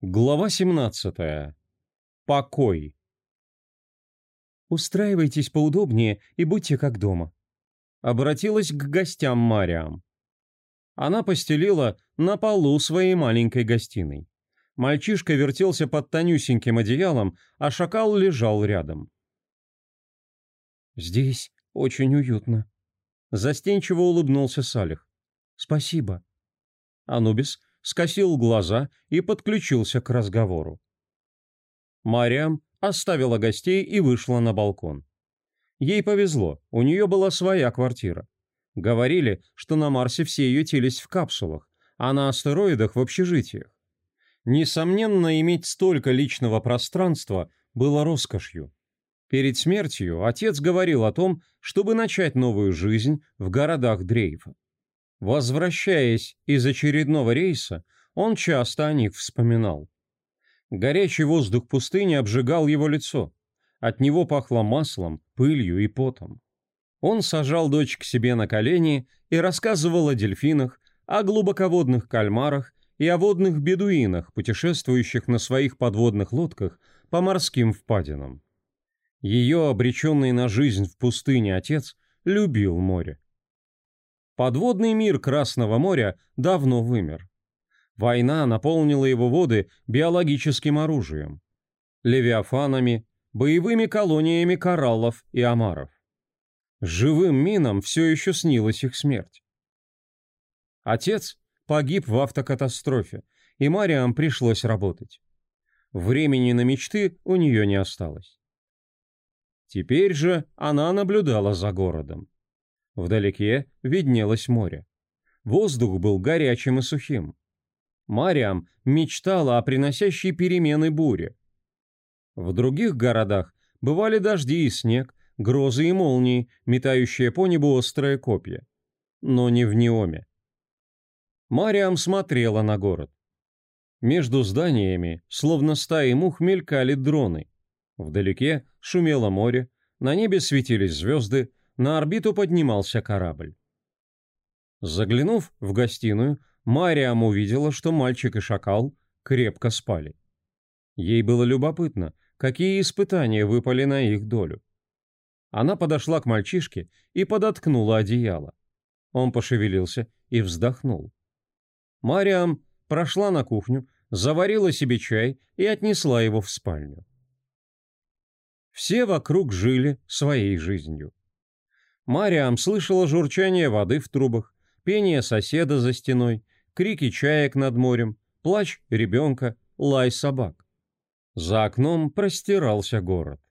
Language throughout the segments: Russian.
Глава 17. Покой. «Устраивайтесь поудобнее и будьте как дома», — обратилась к гостям Мариам. Она постелила на полу своей маленькой гостиной. Мальчишка вертелся под тонюсеньким одеялом, а шакал лежал рядом. «Здесь очень уютно», — застенчиво улыбнулся Салих. «Спасибо». Анубис скосил глаза и подключился к разговору. Мариам оставила гостей и вышла на балкон. Ей повезло, у нее была своя квартира. Говорили, что на Марсе все ютились в капсулах, а на астероидах в общежитиях. Несомненно, иметь столько личного пространства было роскошью. Перед смертью отец говорил о том, чтобы начать новую жизнь в городах Дрейфа. Возвращаясь из очередного рейса, он часто о них вспоминал. Горячий воздух пустыни обжигал его лицо. От него пахло маслом, пылью и потом. Он сажал дочь к себе на колени и рассказывал о дельфинах, о глубоководных кальмарах и о водных бедуинах, путешествующих на своих подводных лодках по морским впадинам. Ее обреченный на жизнь в пустыне отец любил море. Подводный мир Красного моря давно вымер. Война наполнила его воды биологическим оружием, левиафанами, боевыми колониями кораллов и омаров. Живым минам все еще снилась их смерть. Отец погиб в автокатастрофе, и Мариам пришлось работать. Времени на мечты у нее не осталось. Теперь же она наблюдала за городом. Вдалеке виднелось море. Воздух был горячим и сухим. Мариам мечтала о приносящей перемены буре. В других городах бывали дожди и снег, грозы и молнии, метающие по небу острые копья. Но не в Неоме. Мариам смотрела на город. Между зданиями, словно стаи мух, мелькали дроны. Вдалеке шумело море, на небе светились звезды, на орбиту поднимался корабль. Заглянув в гостиную, Мариам увидела, что мальчик и шакал крепко спали. Ей было любопытно, какие испытания выпали на их долю. Она подошла к мальчишке и подоткнула одеяло. Он пошевелился и вздохнул. Мариам прошла на кухню, заварила себе чай и отнесла его в спальню. Все вокруг жили своей жизнью. Мариам слышала журчание воды в трубах, пение соседа за стеной, крики чаек над морем, плач ребенка, лай собак. За окном простирался город.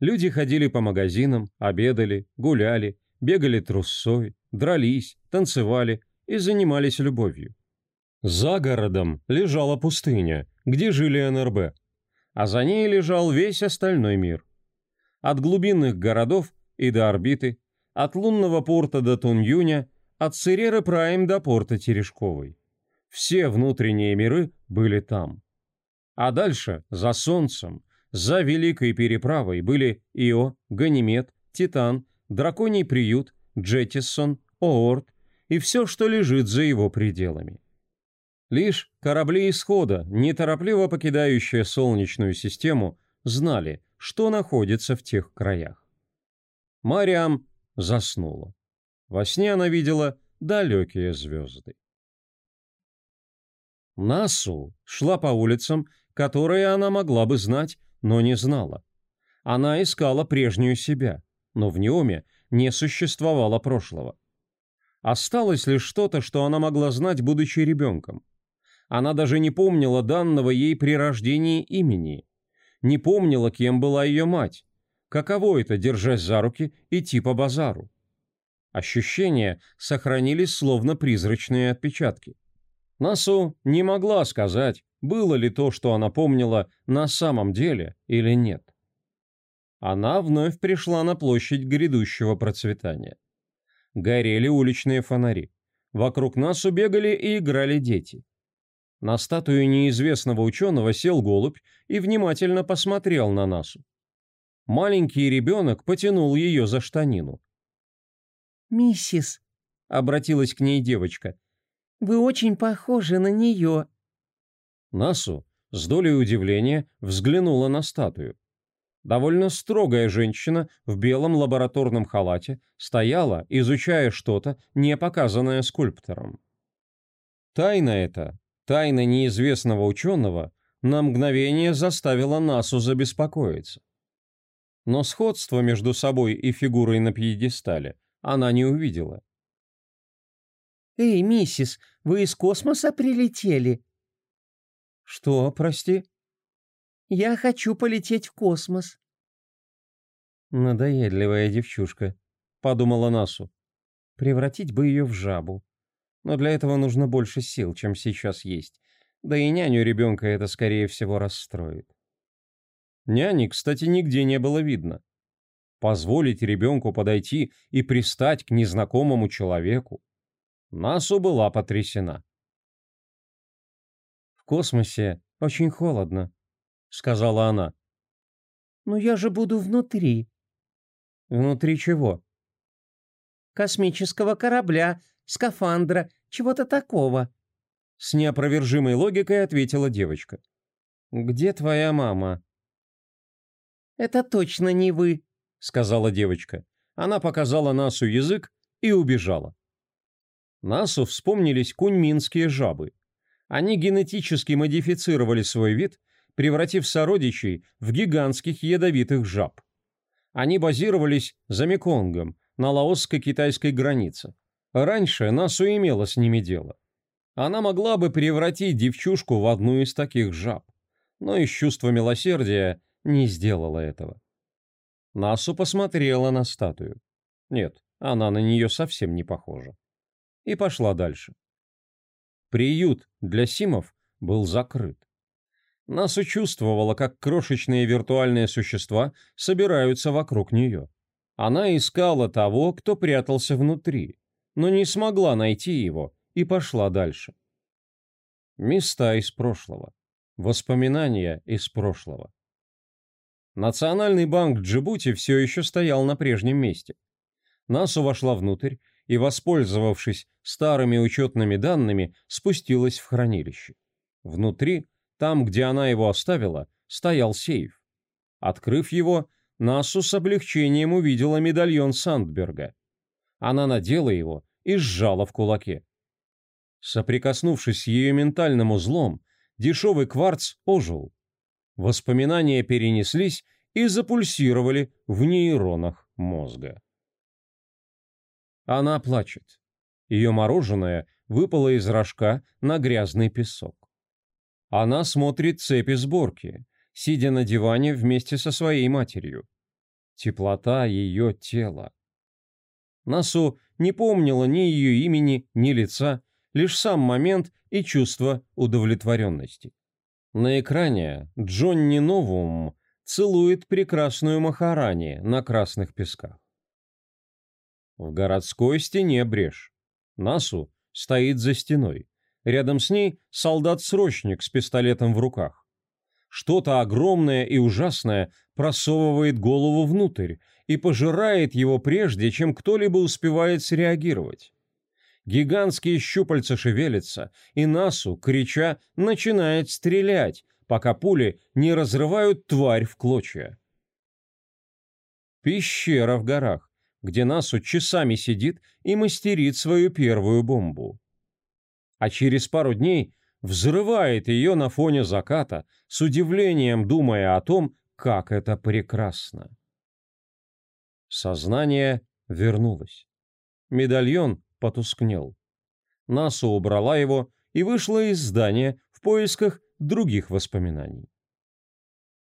Люди ходили по магазинам, обедали, гуляли, бегали трусцой, дрались, танцевали и занимались любовью. За городом лежала пустыня, где жили НРБ, а за ней лежал весь остальной мир. От глубинных городов и до орбиты, от лунного порта до Тунюня, от Цереры Прайм до порта Терешковой. Все внутренние миры были там. А дальше, за Солнцем, за Великой Переправой были Ио, Ганимед, Титан, Драконий приют, Джеттисон, Оорт и все, что лежит за его пределами. Лишь корабли исхода, неторопливо покидающие Солнечную систему, знали, что находится в тех краях. Мариам заснула. Во сне она видела далекие звезды. Насу шла по улицам, которые она могла бы знать, но не знала. Она искала прежнюю себя, но в Неоме не существовало прошлого. Осталось лишь что-то, что она могла знать, будучи ребенком. Она даже не помнила данного ей при рождении имени. Не помнила, кем была ее мать, Каково это, держась за руки, идти по базару? Ощущения сохранились словно призрачные отпечатки. Насу не могла сказать, было ли то, что она помнила, на самом деле или нет. Она вновь пришла на площадь грядущего процветания. Горели уличные фонари. Вокруг нас убегали и играли дети. На статую неизвестного ученого сел голубь и внимательно посмотрел на Насу. Маленький ребенок потянул ее за штанину. «Миссис», — обратилась к ней девочка, — «вы очень похожи на нее». Насу с долей удивления взглянула на статую. Довольно строгая женщина в белом лабораторном халате стояла, изучая что-то, не показанное скульптором. Тайна эта, тайна неизвестного ученого, на мгновение заставила Насу забеспокоиться. Но сходство между собой и фигурой на пьедестале она не увидела. «Эй, миссис, вы из космоса прилетели?» «Что, прости?» «Я хочу полететь в космос». «Надоедливая девчушка», — подумала Насу. «Превратить бы ее в жабу. Но для этого нужно больше сил, чем сейчас есть. Да и няню ребенка это, скорее всего, расстроит». Няни, кстати, нигде не было видно. Позволить ребенку подойти и пристать к незнакомому человеку. Насу была потрясена. «В космосе очень холодно», — сказала она. «Но я же буду внутри». «Внутри чего?» «Космического корабля, скафандра, чего-то такого», — с неопровержимой логикой ответила девочка. «Где твоя мама?» «Это точно не вы», — сказала девочка. Она показала Насу язык и убежала. Насу вспомнились куньминские жабы. Они генетически модифицировали свой вид, превратив сородичей в гигантских ядовитых жаб. Они базировались за Меконгом, на лаоско-китайской границе. Раньше Насу имела с ними дело. Она могла бы превратить девчушку в одну из таких жаб, но из чувства милосердия не сделала этого. Насу посмотрела на статую. Нет, она на нее совсем не похожа. И пошла дальше. Приют для симов был закрыт. Насу чувствовала, как крошечные виртуальные существа собираются вокруг нее. Она искала того, кто прятался внутри, но не смогла найти его и пошла дальше. Места из прошлого. Воспоминания из прошлого. Национальный банк Джибути все еще стоял на прежнем месте. Насу вошла внутрь и, воспользовавшись старыми учетными данными, спустилась в хранилище. Внутри, там, где она его оставила, стоял сейф. Открыв его, Насу с облегчением увидела медальон Сандберга. Она надела его и сжала в кулаке. Соприкоснувшись с ее ментальным узлом, дешевый кварц ожил. Воспоминания перенеслись и запульсировали в нейронах мозга. Она плачет. Ее мороженое выпало из рожка на грязный песок. Она смотрит цепи сборки, сидя на диване вместе со своей матерью. Теплота ее тела. Насу не помнила ни ее имени, ни лица, лишь сам момент и чувство удовлетворенности. На экране Джонни Новум целует прекрасную Махарани на красных песках. В городской стене брешь. Насу стоит за стеной. Рядом с ней солдат-срочник с пистолетом в руках. Что-то огромное и ужасное просовывает голову внутрь и пожирает его прежде, чем кто-либо успевает среагировать. Гигантские щупальца шевелятся, и Насу, крича, начинает стрелять, пока пули не разрывают тварь в клочья. Пещера в горах, где Насу часами сидит и мастерит свою первую бомбу. А через пару дней взрывает ее на фоне заката, с удивлением думая о том, как это прекрасно. Сознание вернулось. Медальон потускнел. Насу убрала его и вышла из здания в поисках других воспоминаний.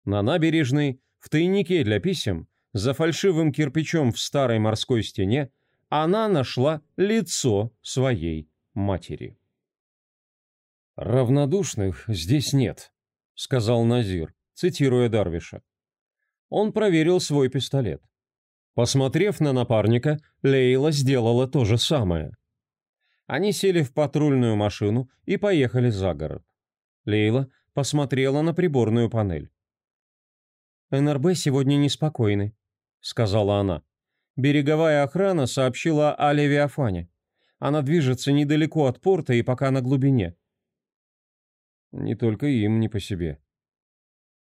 На набережной, в тайнике для писем, за фальшивым кирпичом в старой морской стене, она нашла лицо своей матери. «Равнодушных здесь нет», — сказал Назир, цитируя Дарвиша. Он проверил свой пистолет. Посмотрев на напарника, Лейла сделала то же самое. Они сели в патрульную машину и поехали за город. Лейла посмотрела на приборную панель. «НРБ сегодня неспокойны», — сказала она. Береговая охрана сообщила о Левиафане. Она движется недалеко от порта и пока на глубине. Не только им не по себе.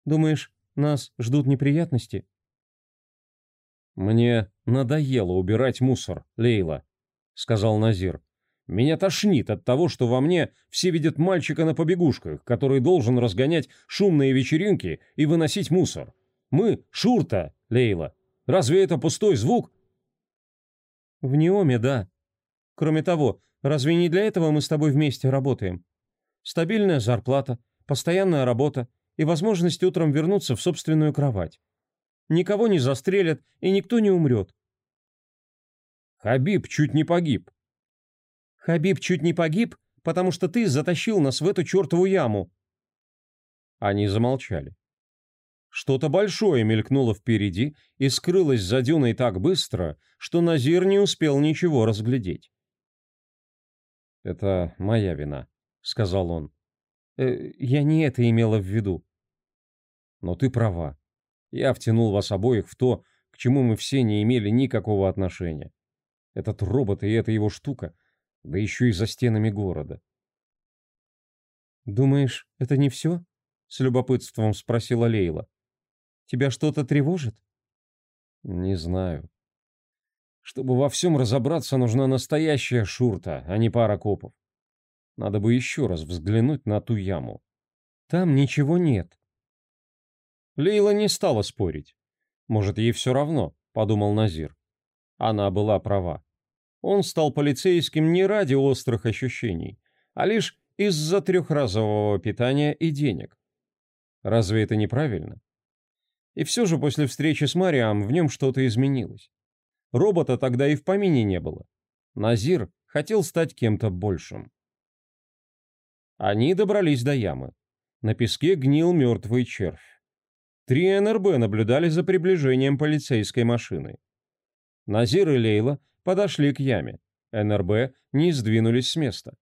Думаешь, нас ждут неприятности? Мне надоело убирать мусор, Лейла, сказал Назир. Меня тошнит от того, что во мне все видят мальчика на побегушках, который должен разгонять шумные вечеринки и выносить мусор. Мы — шурта, Лейла. Разве это пустой звук? В Неоме, да. Кроме того, разве не для этого мы с тобой вместе работаем? Стабильная зарплата, постоянная работа и возможность утром вернуться в собственную кровать. Никого не застрелят и никто не умрет. Хабиб чуть не погиб, Хабиб чуть не погиб, потому что ты затащил нас в эту чертову яму». Они замолчали. Что-то большое мелькнуло впереди и скрылось за дюной так быстро, что Назир не успел ничего разглядеть. «Это моя вина», — сказал он. «Э, «Я не это имела в виду». «Но ты права. Я втянул вас обоих в то, к чему мы все не имели никакого отношения. Этот робот и эта его штука да еще и за стенами города. «Думаешь, это не все?» — с любопытством спросила Лейла. «Тебя что-то тревожит?» «Не знаю. Чтобы во всем разобраться, нужна настоящая шурта, а не пара копов. Надо бы еще раз взглянуть на ту яму. Там ничего нет». Лейла не стала спорить. «Может, ей все равно», — подумал Назир. Она была права. Он стал полицейским не ради острых ощущений, а лишь из-за трехразового питания и денег. Разве это неправильно? И все же после встречи с Мариам в нем что-то изменилось. Робота тогда и в помине не было. Назир хотел стать кем-то большим. Они добрались до ямы. На песке гнил мертвый червь. Три НРБ наблюдали за приближением полицейской машины. Назир и Лейла подошли к яме. НРБ не сдвинулись с места.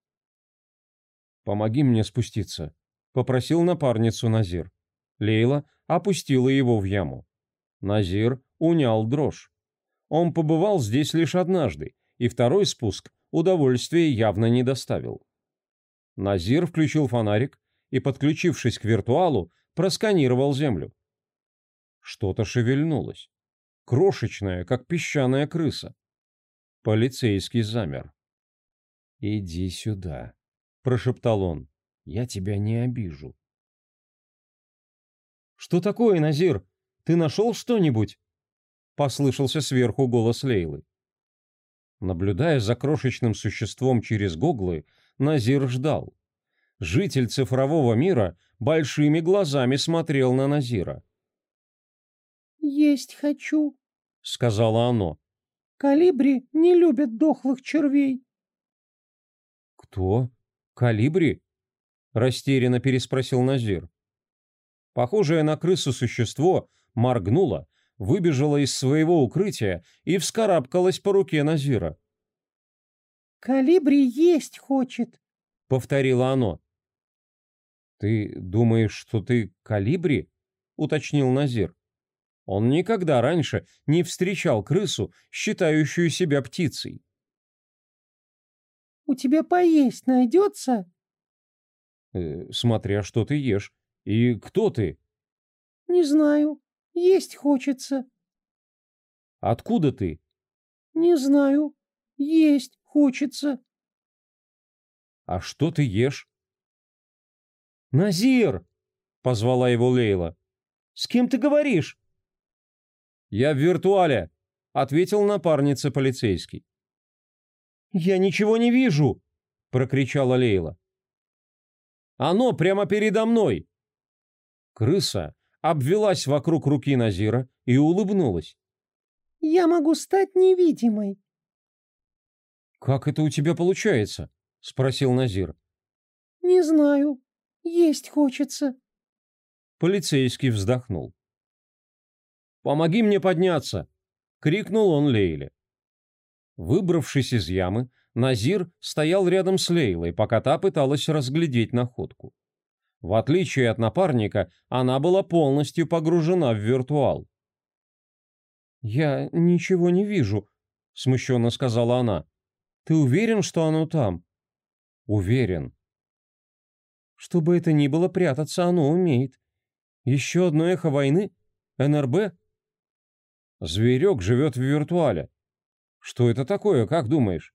«Помоги мне спуститься», — попросил напарницу Назир. Лейла опустила его в яму. Назир унял дрожь. Он побывал здесь лишь однажды, и второй спуск удовольствия явно не доставил. Назир включил фонарик и, подключившись к виртуалу, просканировал землю. Что-то шевельнулось. Крошечное, как песчаная крыса. Полицейский замер. «Иди сюда», — прошептал он. «Я тебя не обижу». «Что такое, Назир? Ты нашел что-нибудь?» — послышался сверху голос Лейлы. Наблюдая за крошечным существом через гоглы, Назир ждал. Житель цифрового мира большими глазами смотрел на Назира. «Есть хочу», — сказала оно. Калибри не любят дохлых червей. Кто? Калибри? Растерянно переспросил Назир. Похожее на крысу существо моргнуло, выбежало из своего укрытия и вскарабкалось по руке Назира. «Калибри есть хочет», — повторило оно. «Ты думаешь, что ты калибри?» — уточнил Назир. Он никогда раньше не встречал крысу, считающую себя птицей. «У тебя поесть найдется?» э, «Смотря что ты ешь. И кто ты?» «Не знаю. Есть хочется». «Откуда ты?» «Не знаю. Есть хочется». «А что ты ешь?» «Назир!» — позвала его Лейла. «С кем ты говоришь?» «Я в виртуале», — ответил напарница полицейский. «Я ничего не вижу!» — прокричала Лейла. «Оно прямо передо мной!» Крыса обвелась вокруг руки Назира и улыбнулась. «Я могу стать невидимой». «Как это у тебя получается?» — спросил Назир. «Не знаю. Есть хочется». Полицейский вздохнул. «Помоги мне подняться!» — крикнул он Лейле. Выбравшись из ямы, Назир стоял рядом с Лейлой, пока та пыталась разглядеть находку. В отличие от напарника, она была полностью погружена в виртуал. «Я ничего не вижу», — смущенно сказала она. «Ты уверен, что оно там?» «Уверен». Что бы это ни было, прятаться оно умеет. Еще одно эхо войны? НРБ? Зверек живет в виртуале. Что это такое, как думаешь?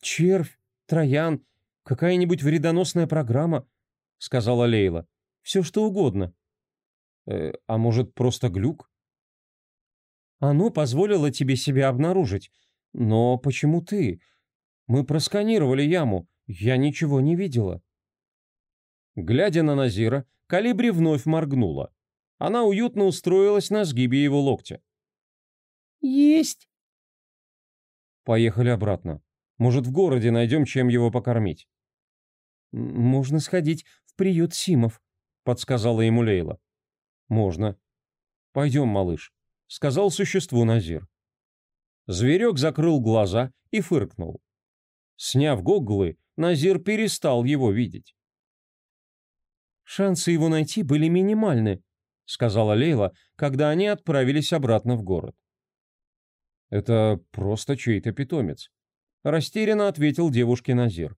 Червь, троян, какая-нибудь вредоносная программа, сказала Лейла. Все что угодно. Э, а может, просто глюк? Оно позволило тебе себя обнаружить. Но почему ты? Мы просканировали яму. Я ничего не видела. Глядя на Назира, Калибри вновь моргнула. Она уютно устроилась на сгибе его локтя. «Есть!» «Поехали обратно. Может, в городе найдем, чем его покормить». «Можно сходить в приют Симов», — подсказала ему Лейла. «Можно. Пойдем, малыш», — сказал существу Назир. Зверек закрыл глаза и фыркнул. Сняв гоглы, Назир перестал его видеть. «Шансы его найти были минимальны», — сказала Лейла, когда они отправились обратно в город. «Это просто чей-то питомец», — растерянно ответил девушке Назир.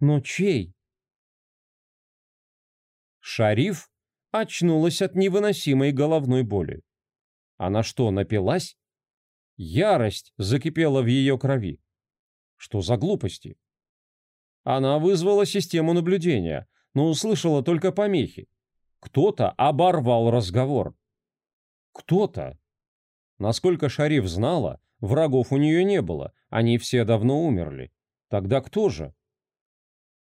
«Но чей?» Шариф очнулась от невыносимой головной боли. Она что, напилась? Ярость закипела в ее крови. Что за глупости? Она вызвала систему наблюдения, но услышала только помехи. Кто-то оборвал разговор. Кто-то. Насколько Шариф знала, врагов у нее не было, они все давно умерли. Тогда кто же?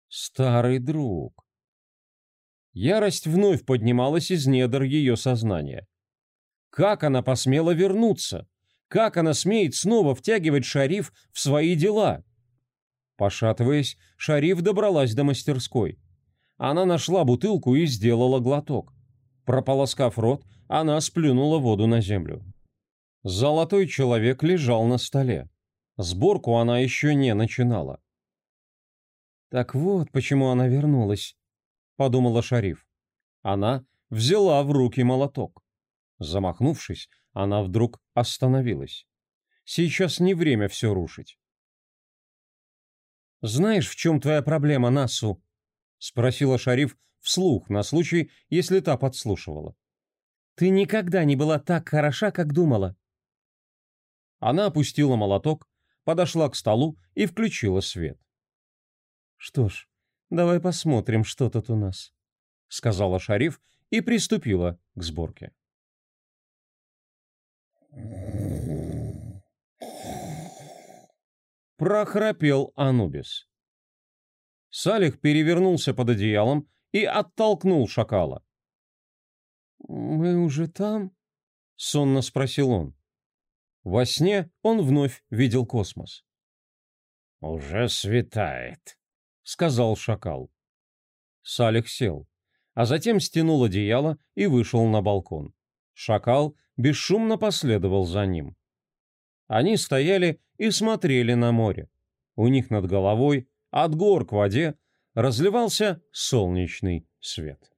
Старый друг. Ярость вновь поднималась из недр ее сознания. Как она посмела вернуться? Как она смеет снова втягивать Шариф в свои дела? Пошатываясь, Шариф добралась до мастерской. Она нашла бутылку и сделала глоток. Прополоскав рот, она сплюнула воду на землю. Золотой человек лежал на столе. Сборку она еще не начинала. «Так вот, почему она вернулась», — подумала Шариф. Она взяла в руки молоток. Замахнувшись, она вдруг остановилась. Сейчас не время все рушить. «Знаешь, в чем твоя проблема, Насу?» — спросила Шариф вслух, на случай, если та подслушивала. «Ты никогда не была так хороша, как думала». Она опустила молоток, подошла к столу и включила свет. «Что ж, давай посмотрим, что тут у нас», — сказала Шариф и приступила к сборке. Прохрапел Анубис. Салих перевернулся под одеялом и оттолкнул шакала. «Мы уже там?» — сонно спросил он. Во сне он вновь видел космос. «Уже светает», — сказал шакал. Салих сел, а затем стянул одеяло и вышел на балкон. Шакал бесшумно последовал за ним. Они стояли и смотрели на море. У них над головой от гор к воде разливался солнечный свет.